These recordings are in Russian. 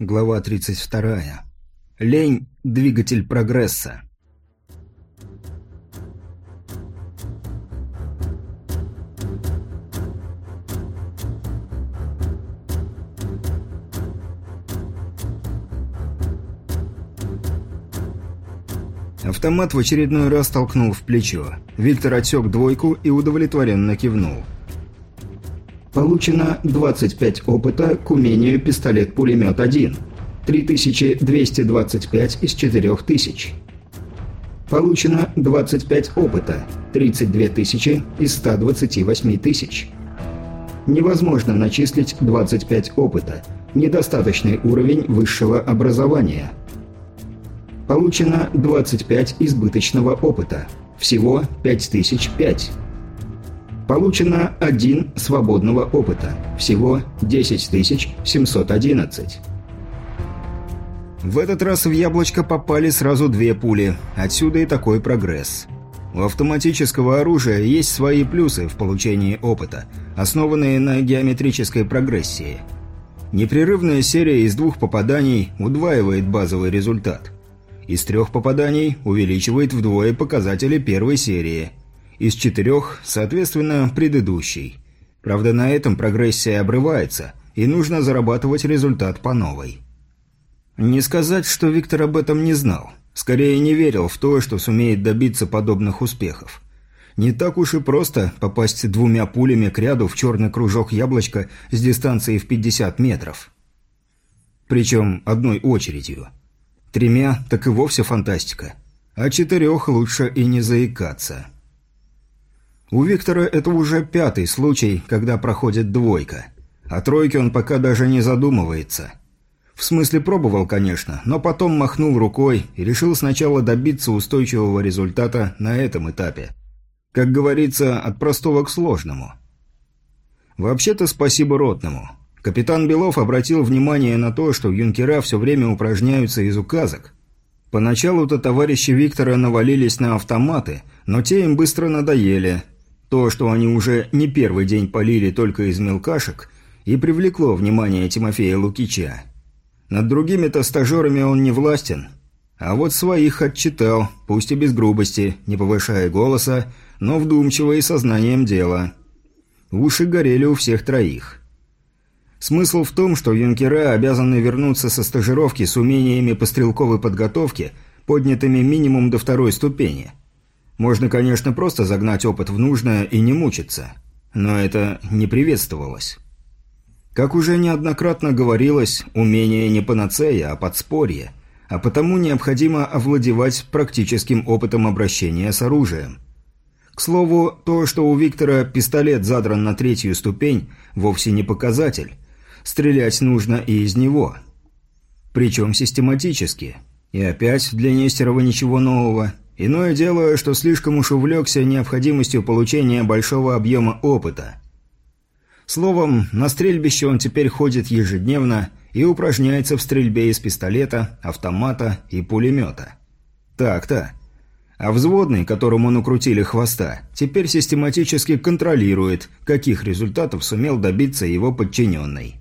Глава 32. Лень – двигатель прогресса. Автомат в очередной раз толкнул в плечо. Виктор отсек двойку и удовлетворенно кивнул. Получено 25 опыта к умению пистолет-пулемет 1. 3225 из 4000. Получено 25 опыта. 32 тысячи из 128 тысяч. Невозможно начислить 25 опыта. Недостаточный уровень высшего образования. Получено 25 избыточного опыта. Всего 5005. Получено 1 свободного опыта. Всего 10711. В этот раз в яблочко попали сразу две пули. Отсюда и такой прогресс. У автоматического оружия есть свои плюсы в получении опыта, основанные на геометрической прогрессии. Непрерывная серия из двух попаданий удваивает базовый результат. Из трех попаданий увеличивает вдвое показатели первой серии – из четырех, соответственно, предыдущий. Правда, на этом прогрессия обрывается, и нужно зарабатывать результат по новой. Не сказать, что Виктор об этом не знал. Скорее, не верил в то, что сумеет добиться подобных успехов. Не так уж и просто попасть двумя пулями к ряду в черный кружок яблочка с дистанцией в 50 метров. Причем одной очередью. Тремя так и вовсе фантастика. А четырех лучше и не заикаться. У Виктора это уже пятый случай, когда проходит двойка. О тройке он пока даже не задумывается. В смысле пробовал, конечно, но потом махнул рукой и решил сначала добиться устойчивого результата на этом этапе. Как говорится, от простого к сложному. Вообще-то спасибо Ротному. Капитан Белов обратил внимание на то, что юнкера все время упражняются из указок. Поначалу-то товарищи Виктора навалились на автоматы, но те им быстро надоели – то, что они уже не первый день полили только из мелкашек, и привлекло внимание Тимофея Лукича. Над другими-то стажерами он не властен, а вот своих отчитал, пусть и без грубости, не повышая голоса, но вдумчиво и сознанием дела. Уши горели у всех троих. Смысл в том, что юнкера обязаны вернуться со стажировки с умениями по стрелковой подготовке, поднятыми минимум до второй ступени – можно, конечно, просто загнать опыт в нужное и не мучиться. Но это не приветствовалось. Как уже неоднократно говорилось, умение не панацея, а подспорье, а потому необходимо овладевать практическим опытом обращения с оружием. К слову, то, что у Виктора пистолет задран на третью ступень, вовсе не показатель. Стрелять нужно и из него. Причем систематически. И опять для Нестерова ничего нового – Иное дело, что слишком уж увлекся необходимостью получения большого объема опыта. Словом, на стрельбище он теперь ходит ежедневно и упражняется в стрельбе из пистолета, автомата и пулемета. Так-то. А взводный, которому накрутили хвоста, теперь систематически контролирует, каких результатов сумел добиться его подчиненный.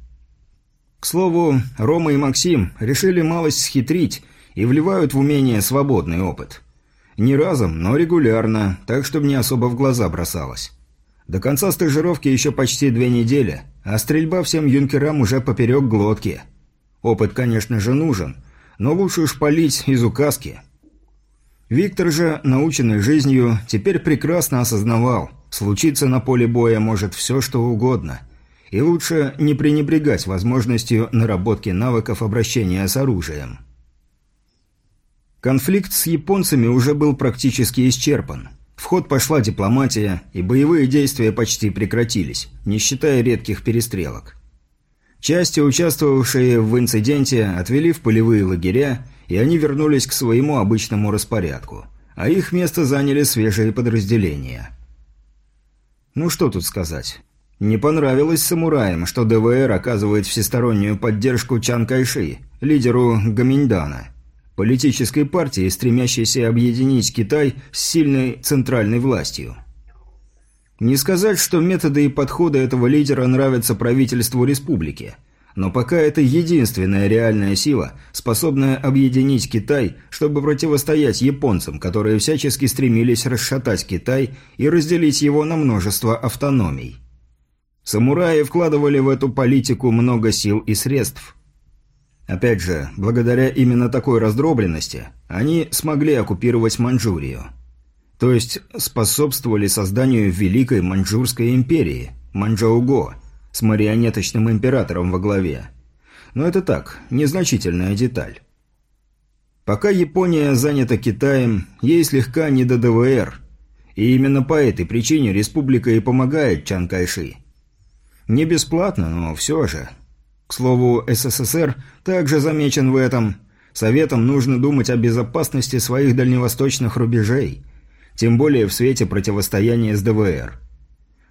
К слову, Рома и Максим решили малость схитрить и вливают в умение свободный опыт – не разом, но регулярно, так, чтобы не особо в глаза бросалось. До конца стажировки еще почти две недели, а стрельба всем юнкерам уже поперек глотки. Опыт, конечно же, нужен, но лучше уж палить из указки. Виктор же, наученный жизнью, теперь прекрасно осознавал, случиться на поле боя может все, что угодно. И лучше не пренебрегать возможностью наработки навыков обращения с оружием. Конфликт с японцами уже был практически исчерпан. В ход пошла дипломатия, и боевые действия почти прекратились, не считая редких перестрелок. Части, участвовавшие в инциденте, отвели в полевые лагеря, и они вернулись к своему обычному распорядку, а их место заняли свежие подразделения. Ну что тут сказать. Не понравилось самураям, что ДВР оказывает всестороннюю поддержку Чан Кайши, лидеру Гаминьдана – политической партии, стремящейся объединить Китай с сильной центральной властью. Не сказать, что методы и подходы этого лидера нравятся правительству республики, Но пока это единственная реальная сила, способная объединить Китай, чтобы противостоять японцам, которые всячески стремились расшатать Китай и разделить его на множество автономий. Самураи вкладывали в эту политику много сил и средств. Опять же, благодаря именно такой раздробленности, они смогли оккупировать Маньчжурию. То есть способствовали созданию Великой Маньчжурской империи, Маньчжоуго – с марионеточным императором во главе. Но это так, незначительная деталь. Пока Япония занята Китаем, ей слегка не до ДВР. И именно по этой причине республика и помогает Чан Кайши. Не бесплатно, но все же. К слову, СССР также замечен в этом. Советам нужно думать о безопасности своих дальневосточных рубежей. Тем более в свете противостояния с ДВР.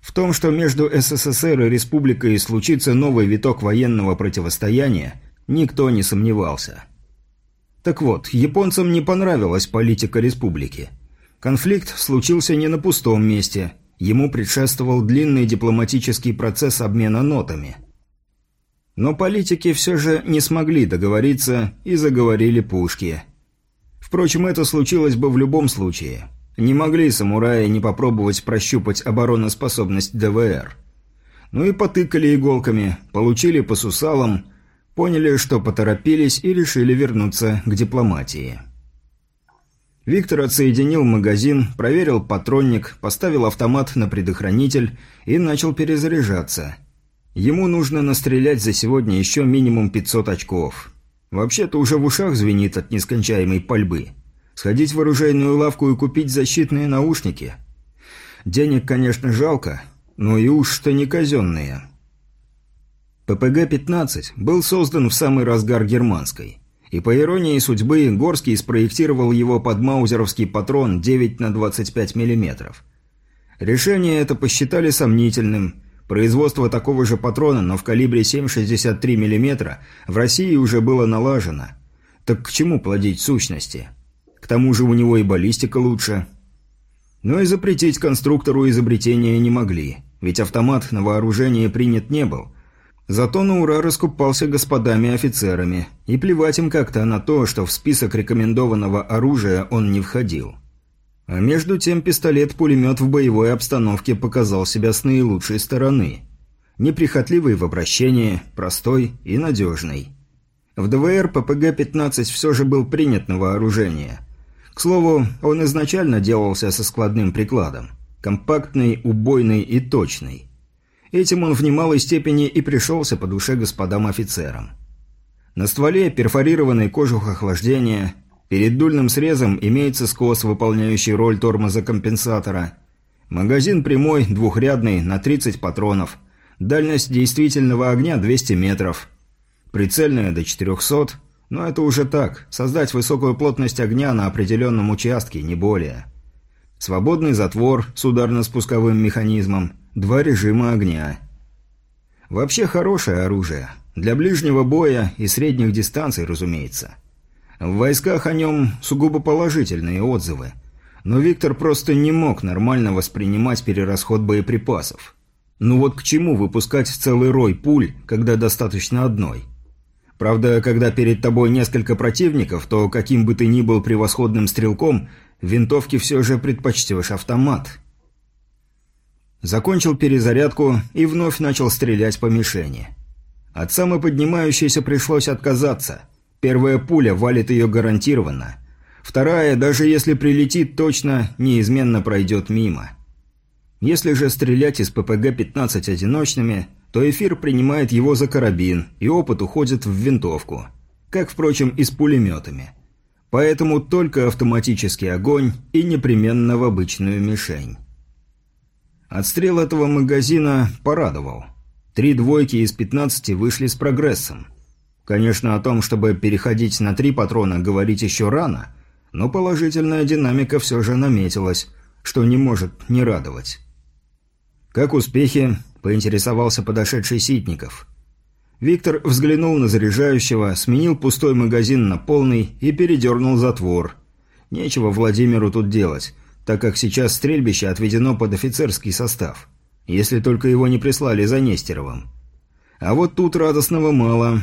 В том, что между СССР и республикой случится новый виток военного противостояния, никто не сомневался. Так вот, японцам не понравилась политика республики. Конфликт случился не на пустом месте, ему предшествовал длинный дипломатический процесс обмена нотами. Но политики все же не смогли договориться и заговорили пушки. Впрочем, это случилось бы в любом случае – не могли самураи не попробовать прощупать обороноспособность ДВР. Ну и потыкали иголками, получили по сусалам, поняли, что поторопились и решили вернуться к дипломатии. Виктор отсоединил магазин, проверил патронник, поставил автомат на предохранитель и начал перезаряжаться. Ему нужно настрелять за сегодня еще минимум 500 очков. Вообще-то уже в ушах звенит от нескончаемой пальбы. Сходить в оружейную лавку и купить защитные наушники. Денег, конечно, жалко, но и уж что не казенные. ППГ-15 был создан в самый разгар германской. И по иронии судьбы, Горский спроектировал его под маузеровский патрон 9 на 25 мм. Решение это посчитали сомнительным. Производство такого же патрона, но в калибре 7,63 мм в России уже было налажено. Так к чему плодить сущности? К тому же у него и баллистика лучше. Но и запретить конструктору изобретения не могли, ведь автомат на вооружение принят не был. Зато на ура раскупался господами-офицерами, и плевать им как-то на то, что в список рекомендованного оружия он не входил. А между тем пистолет-пулемет в боевой обстановке показал себя с наилучшей стороны. Неприхотливый в обращении, простой и надежный. В ДВР ППГ-15 все же был принят на вооружение – к слову, он изначально делался со складным прикладом. Компактный, убойный и точный. Этим он в немалой степени и пришелся по душе господам офицерам. На стволе перфорированный кожух охлаждения, перед дульным срезом имеется скос, выполняющий роль тормоза компенсатора. Магазин прямой, двухрядный, на 30 патронов. Дальность действительного огня 200 метров. Прицельная до 400, но это уже так, создать высокую плотность огня на определенном участке, не более. Свободный затвор с ударно-спусковым механизмом, два режима огня. Вообще хорошее оружие. Для ближнего боя и средних дистанций, разумеется. В войсках о нем сугубо положительные отзывы. Но Виктор просто не мог нормально воспринимать перерасход боеприпасов. Ну вот к чему выпускать целый рой пуль, когда достаточно одной? Правда, когда перед тобой несколько противников, то каким бы ты ни был превосходным стрелком, винтовки все же предпочтешь автомат. Закончил перезарядку и вновь начал стрелять по мишени. От самоподнимающейся пришлось отказаться. Первая пуля валит ее гарантированно. Вторая, даже если прилетит точно, неизменно пройдет мимо. Если же стрелять из ППГ-15 одиночными, то эфир принимает его за карабин, и опыт уходит в винтовку. Как, впрочем, и с пулеметами. Поэтому только автоматический огонь и непременно в обычную мишень. Отстрел этого магазина порадовал. Три двойки из 15 вышли с прогрессом. Конечно, о том, чтобы переходить на три патрона, говорить еще рано, но положительная динамика все же наметилась, что не может не радовать. «Как успехи?» поинтересовался подошедший Ситников. Виктор взглянул на заряжающего, сменил пустой магазин на полный и передернул затвор. Нечего Владимиру тут делать, так как сейчас стрельбище отведено под офицерский состав. Если только его не прислали за Нестеровым. А вот тут радостного мало,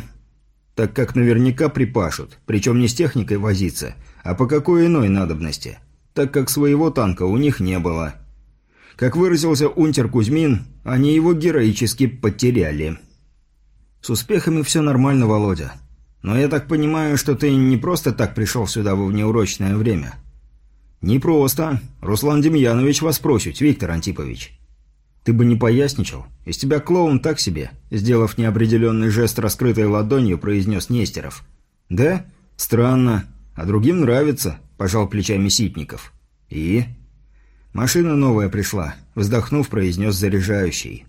так как наверняка припашут, причем не с техникой возиться, а по какой иной надобности, так как своего танка у них не было. Как выразился унтер Кузьмин, они его героически потеряли. С успехами все нормально, Володя. Но я так понимаю, что ты не просто так пришел сюда во внеурочное время. Не просто. Руслан Демьянович вас просит, Виктор Антипович. Ты бы не поясничал. Из тебя клоун так себе, сделав неопределенный жест раскрытой ладонью, произнес Нестеров. Да? Странно. А другим нравится, пожал плечами Ситников. И? Машина новая пришла, вздохнув, произнес заряжающий.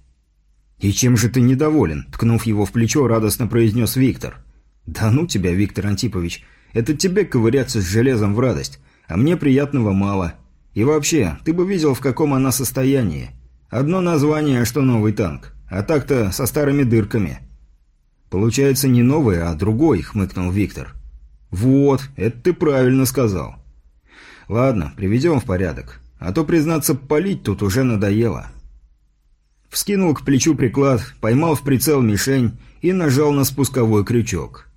«И чем же ты недоволен?» – ткнув его в плечо, радостно произнес Виктор. «Да ну тебя, Виктор Антипович, это тебе ковыряться с железом в радость, а мне приятного мало. И вообще, ты бы видел, в каком она состоянии. Одно название, что новый танк, а так-то со старыми дырками». «Получается не новый, а другой», – хмыкнул Виктор. «Вот, это ты правильно сказал». «Ладно, приведем в порядок, а то, признаться, палить тут уже надоело». Вскинул к плечу приклад, поймал в прицел мишень и нажал на спусковой крючок.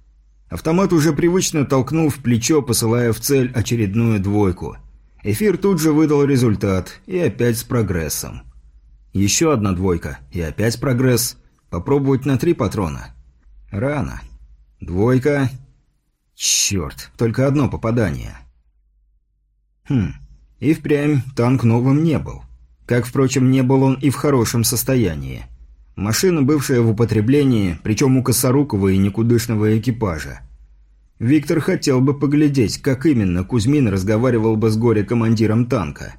Автомат уже привычно толкнул в плечо, посылая в цель очередную двойку. Эфир тут же выдал результат, и опять с прогрессом. Еще одна двойка, и опять прогресс. Попробовать на три патрона. Рано. Двойка. Черт, только одно попадание. Хм, и впрямь танк новым не был. Как, впрочем, не был он и в хорошем состоянии. Машина, бывшая в употреблении, причем у косорукого и никудышного экипажа. Виктор хотел бы поглядеть, как именно Кузьмин разговаривал бы с горе-командиром танка.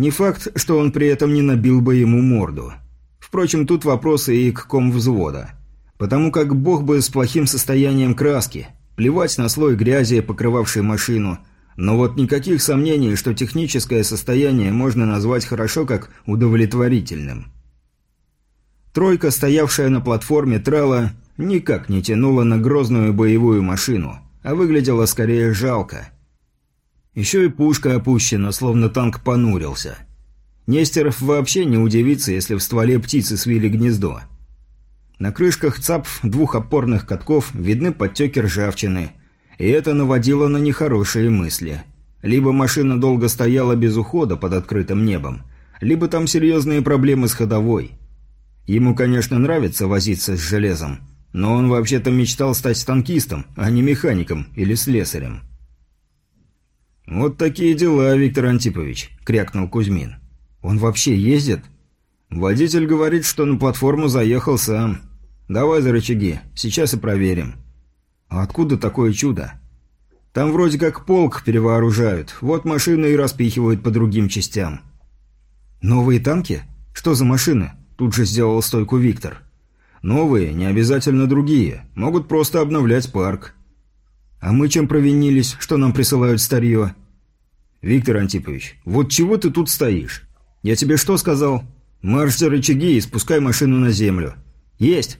Не факт, что он при этом не набил бы ему морду. Впрочем, тут вопросы и к ком взвода. Потому как бог бы с плохим состоянием краски, плевать на слой грязи, покрывавший машину – но вот никаких сомнений, что техническое состояние можно назвать хорошо как удовлетворительным. Тройка, стоявшая на платформе трала, никак не тянула на грозную боевую машину, а выглядела скорее жалко. Еще и пушка опущена, словно танк понурился. Нестеров вообще не удивится, если в стволе птицы свили гнездо. На крышках ЦАП двух опорных катков видны подтеки ржавчины – и это наводило на нехорошие мысли. Либо машина долго стояла без ухода под открытым небом, либо там серьезные проблемы с ходовой. Ему, конечно, нравится возиться с железом, но он вообще-то мечтал стать танкистом, а не механиком или слесарем. «Вот такие дела, Виктор Антипович», — крякнул Кузьмин. «Он вообще ездит?» «Водитель говорит, что на платформу заехал сам. Давай за рычаги, сейчас и проверим». А откуда такое чудо? Там вроде как полк перевооружают, вот машины и распихивают по другим частям. Новые танки? Что за машины? Тут же сделал стойку Виктор. Новые, не обязательно другие. Могут просто обновлять парк. А мы чем провинились, что нам присылают старье? Виктор Антипович, вот чего ты тут стоишь? Я тебе что сказал? Марш за рычаги и спускай машину на землю. Есть.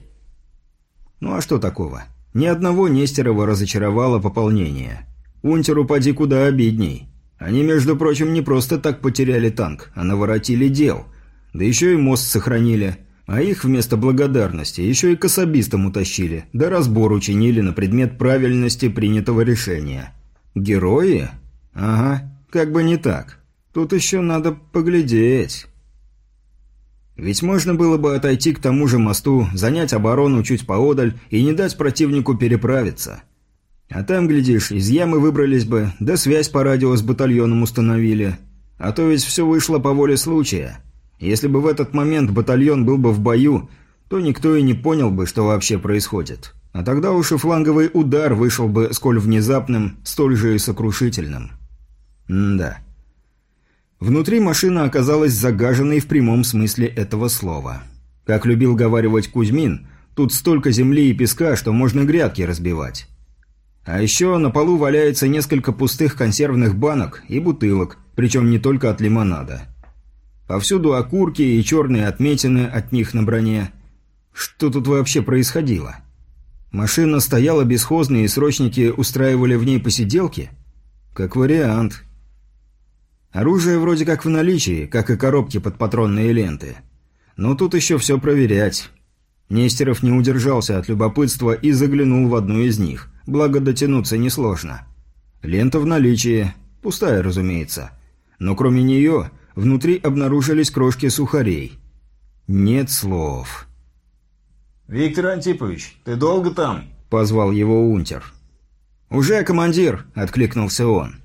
Ну а что такого? Ни одного Нестерова разочаровало пополнение. Унтеру поди куда обидней. Они, между прочим, не просто так потеряли танк, а наворотили дел. Да еще и мост сохранили. А их вместо благодарности еще и к особистам утащили, да разбор учинили на предмет правильности принятого решения. Герои? Ага, как бы не так. Тут еще надо поглядеть. Ведь можно было бы отойти к тому же мосту, занять оборону чуть поодаль и не дать противнику переправиться. А там, глядишь, из ямы выбрались бы, да связь по радио с батальоном установили. А то ведь все вышло по воле случая. Если бы в этот момент батальон был бы в бою, то никто и не понял бы, что вообще происходит. А тогда уж и фланговый удар вышел бы сколь внезапным, столь же и сокрушительным. М да. Внутри машина оказалась загаженной в прямом смысле этого слова. Как любил говаривать Кузьмин, тут столько земли и песка, что можно грядки разбивать. А еще на полу валяется несколько пустых консервных банок и бутылок, причем не только от лимонада. Повсюду окурки и черные отметины от них на броне. Что тут вообще происходило? Машина стояла бесхозной и срочники устраивали в ней посиделки? Как вариант. Оружие вроде как в наличии, как и коробки под патронные ленты. Но тут еще все проверять. Нестеров не удержался от любопытства и заглянул в одну из них, благо дотянуться несложно. Лента в наличии, пустая, разумеется. Но кроме нее, внутри обнаружились крошки сухарей. Нет слов. «Виктор Антипович, ты долго там?» – позвал его унтер. «Уже, командир!» – откликнулся он.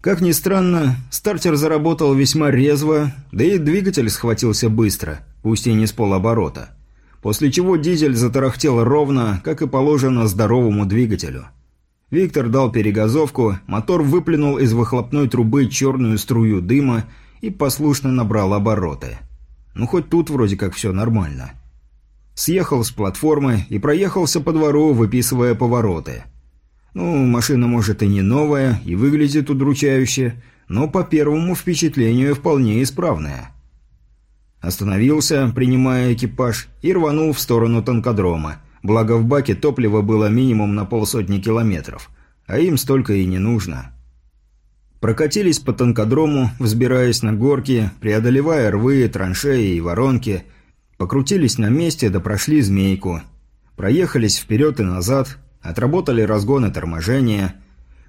Как ни странно, стартер заработал весьма резво, да и двигатель схватился быстро, пусть и не с полоборота. После чего дизель затарахтел ровно, как и положено здоровому двигателю. Виктор дал перегазовку, мотор выплюнул из выхлопной трубы черную струю дыма и послушно набрал обороты. Ну, хоть тут вроде как все нормально. Съехал с платформы и проехался по двору, выписывая повороты. Ну, машина может и не новая, и выглядит удручающе, но по первому впечатлению вполне исправная. Остановился, принимая экипаж, и рванул в сторону танкодрома, благо в баке топлива было минимум на полсотни километров, а им столько и не нужно. Прокатились по танкодрому, взбираясь на горки, преодолевая рвы, траншеи и воронки – Покрутились на месте да прошли змейку. Проехались вперед и назад, отработали разгоны торможения.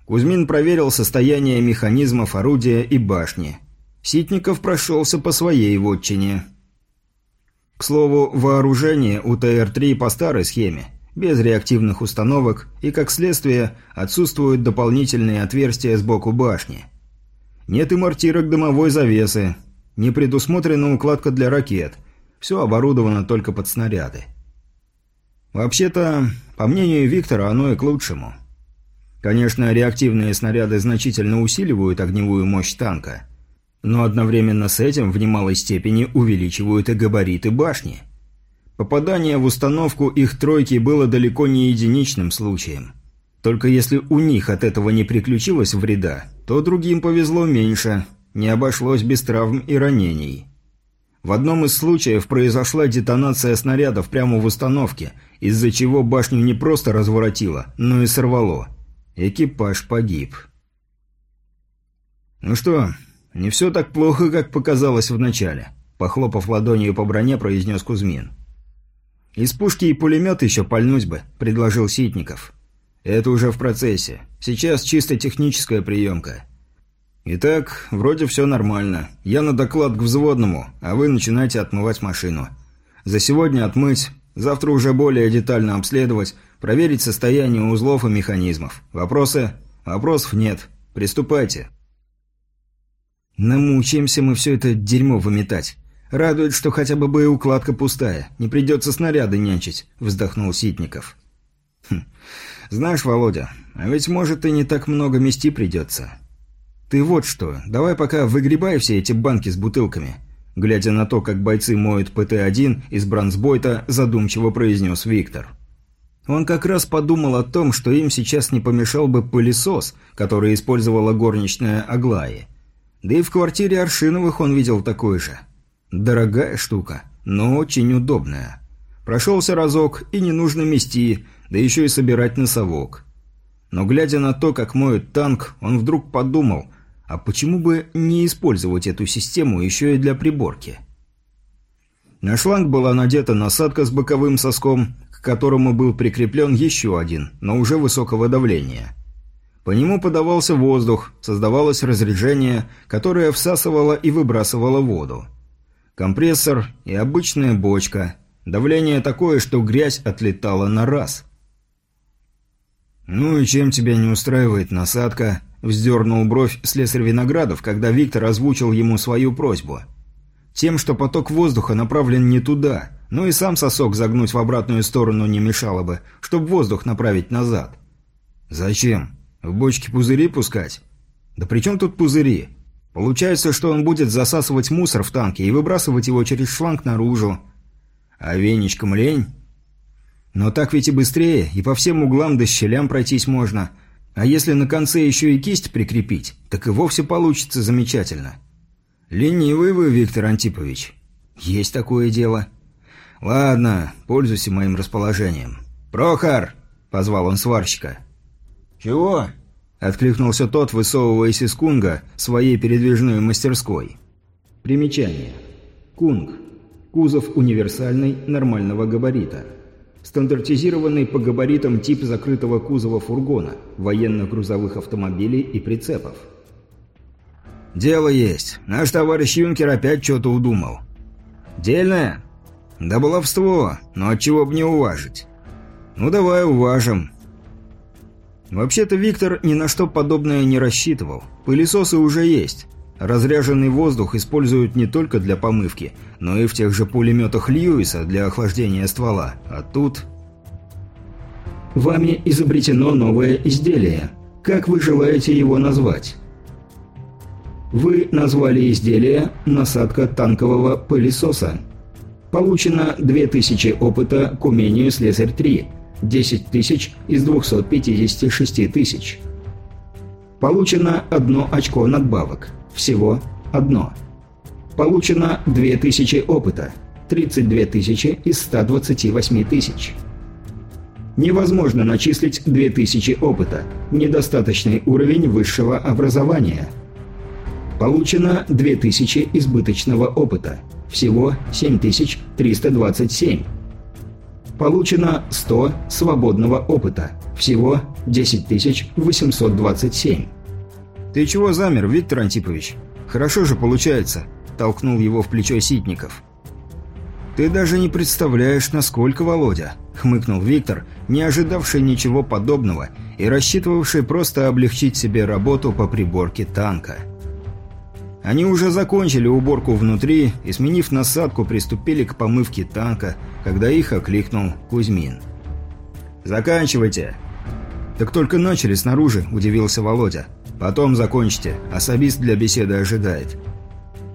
Кузьмин проверил состояние механизмов орудия и башни. Ситников прошелся по своей вотчине. К слову, вооружение у ТР-3 по старой схеме, без реактивных установок и, как следствие, отсутствуют дополнительные отверстия сбоку башни. Нет и мортирок дымовой завесы, не предусмотрена укладка для ракет – все оборудовано только под снаряды. Вообще-то, по мнению Виктора, оно и к лучшему. Конечно, реактивные снаряды значительно усиливают огневую мощь танка, но одновременно с этим в немалой степени увеличивают и габариты башни. Попадание в установку их тройки было далеко не единичным случаем. Только если у них от этого не приключилось вреда, то другим повезло меньше, не обошлось без травм и ранений. В одном из случаев произошла детонация снарядов прямо в установке, из-за чего башню не просто разворотило, но и сорвало. Экипаж погиб. «Ну что, не все так плохо, как показалось вначале», – похлопав ладонью по броне, произнес Кузьмин. «Из пушки и пулемет еще пальнуть бы», – предложил Ситников. «Это уже в процессе. Сейчас чисто техническая приемка. «Итак, вроде все нормально. Я на доклад к взводному, а вы начинаете отмывать машину. За сегодня отмыть, завтра уже более детально обследовать, проверить состояние узлов и механизмов. Вопросы? Вопросов нет. Приступайте». «Намучаемся мы все это дерьмо выметать. Радует, что хотя бы боеукладка пустая, не придется снаряды нянчить», – вздохнул Ситников. «Хм. Знаешь, Володя, а ведь может и не так много мести придется». «Ты вот что, давай пока выгребай все эти банки с бутылками», глядя на то, как бойцы моют ПТ-1 из бронзбойта, задумчиво произнес Виктор. Он как раз подумал о том, что им сейчас не помешал бы пылесос, который использовала горничная Аглаи. Да и в квартире Аршиновых он видел такой же. Дорогая штука, но очень удобная. Прошелся разок, и не нужно мести, да еще и собирать носовок. Но глядя на то, как моют танк, он вдруг подумал, а почему бы не использовать эту систему еще и для приборки? На шланг была надета насадка с боковым соском, к которому был прикреплен еще один, но уже высокого давления. По нему подавался воздух, создавалось разрежение, которое всасывало и выбрасывало воду. Компрессор и обычная бочка. Давление такое, что грязь отлетала на раз. «Ну и чем тебя не устраивает насадка?» Вздернул бровь слесарь Виноградов, когда Виктор озвучил ему свою просьбу. Тем, что поток воздуха направлен не туда, но и сам сосок загнуть в обратную сторону не мешало бы, чтобы воздух направить назад. «Зачем? В бочке пузыри пускать?» «Да при чем тут пузыри? Получается, что он будет засасывать мусор в танке и выбрасывать его через шланг наружу. А веничком лень?» «Но так ведь и быстрее, и по всем углам да щелям пройтись можно», а если на конце еще и кисть прикрепить, так и вовсе получится замечательно. Ленивый вы, Виктор Антипович. Есть такое дело. Ладно, пользуйся моим расположением. Прохор! Позвал он сварщика. Чего? Откликнулся тот, высовываясь из кунга своей передвижной мастерской. Примечание. Кунг. Кузов универсальный, нормального габарита. Стандартизированный по габаритам тип закрытого кузова фургона, военно-грузовых автомобилей и прицепов. «Дело есть. Наш товарищ Юнкер опять что-то удумал». «Дельное?» «Да баловство, но отчего б не уважить?» «Ну давай уважим». Вообще-то Виктор ни на что подобное не рассчитывал. Пылесосы уже есть. Разряженный воздух используют не только для помывки, но и в тех же пулеметах Льюиса для охлаждения ствола. А тут... Вами изобретено новое изделие. Как вы желаете его назвать? Вы назвали изделие «насадка танкового пылесоса». Получено 2000 опыта к умению «Слесарь-3», 10 тысяч из 256 тысяч. Получено одно очко надбавок. Всего одно. Получено 2000 опыта. 32 тысячи из 128 тысяч. Невозможно начислить 2000 опыта. Недостаточный уровень высшего образования. Получено 2000 избыточного опыта. Всего 7327. Получено 100 свободного опыта. Всего 10827. «Ты чего замер, Виктор Антипович? Хорошо же получается», – толкнул его в плечо Ситников. «Ты даже не представляешь, насколько, Володя», – хмыкнул Виктор, не ожидавший ничего подобного и рассчитывавший просто облегчить себе работу по приборке танка. Они уже закончили уборку внутри и, сменив насадку, приступили к помывке танка, когда их окликнул Кузьмин. «Заканчивайте!» «Так только начали снаружи», – удивился Володя. «Потом закончите, особист для беседы ожидает».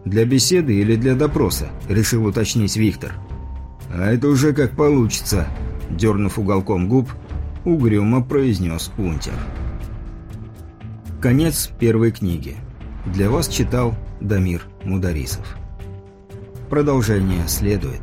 «Для беседы или для допроса?» – решил уточнить Виктор. «А это уже как получится», – дернув уголком губ, угрюмо произнес Унтер. Конец первой книги. Для вас читал Дамир Мударисов. Продолжение следует.